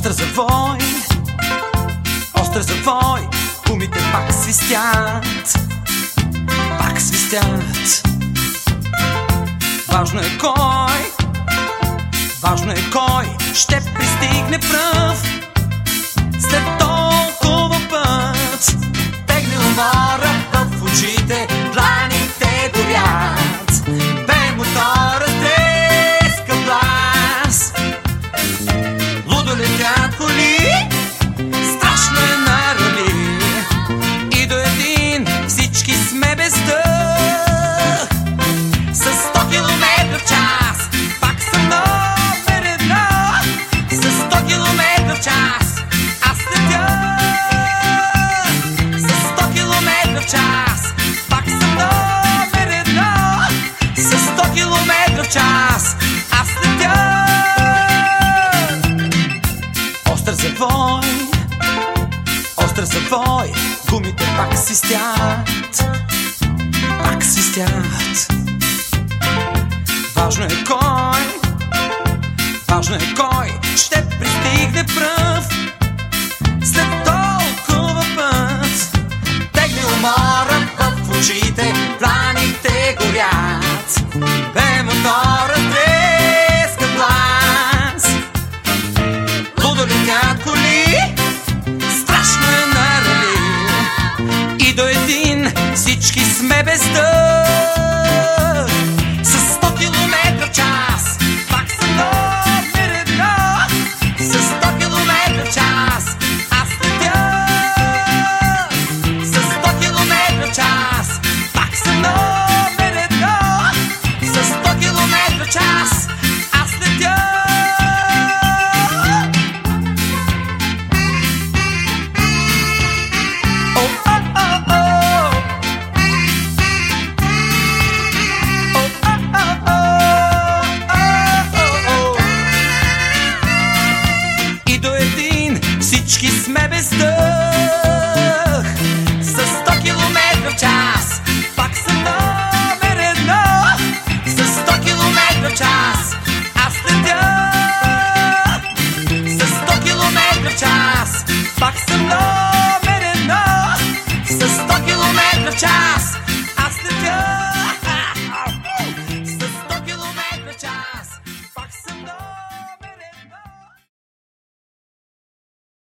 Остра за вой, остра за завой, кумите пак свистят, пак свистят. Важно е кой, важно е кой ще пристигне пръв. Остър завой, гумите пак свистят, пак свистят. Важно е кой, важно е кой ще пристигне пръв. След толкова път, тегне умора в очите, планите горят. Бе мотора треска глас. Лудо летят всички сме без дъх. Всички сме без дъх. С 100 км в час, пак съм номер едно. С 100 км в час, аз летя. С 100 км в час, пак съм номер